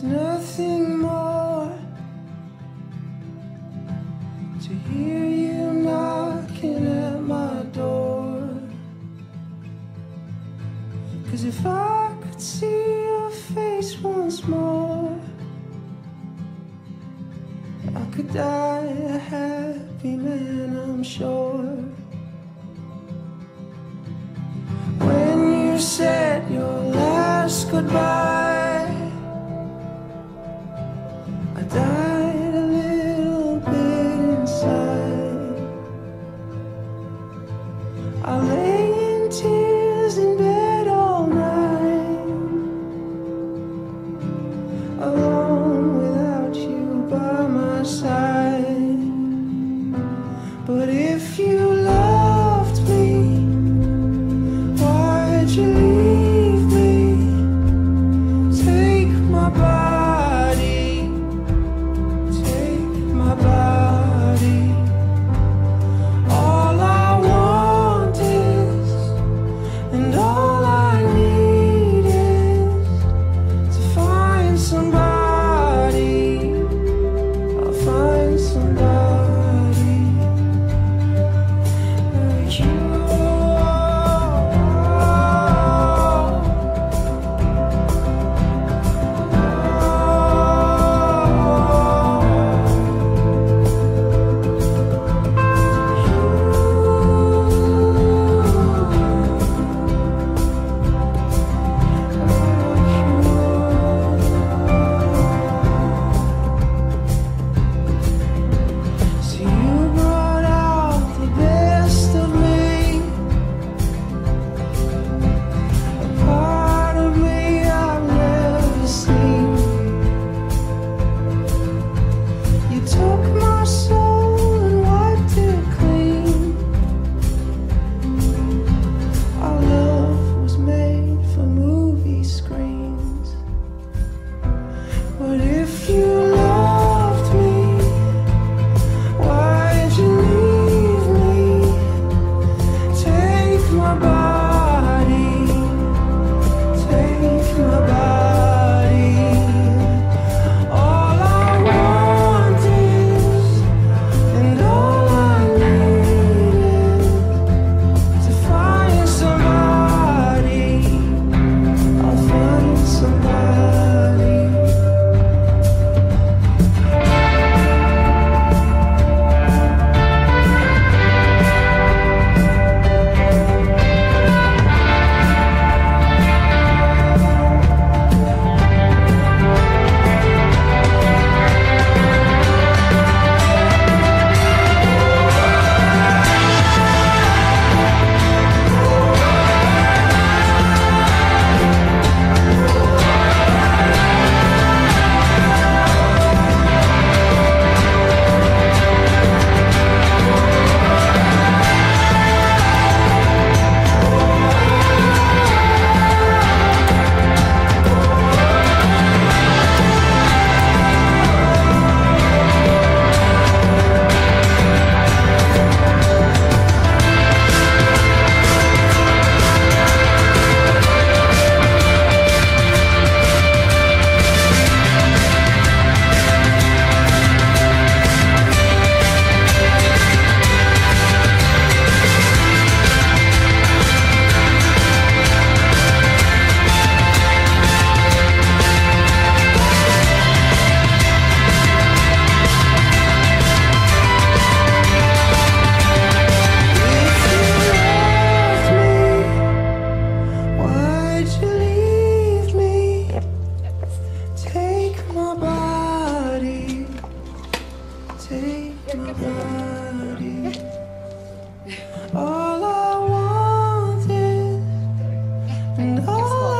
There's nothing more to hear you knocking at my door. Cause if I could see your face once more, I could die a happy man, I'm sure. When you said your last goodbye, I lay Oh.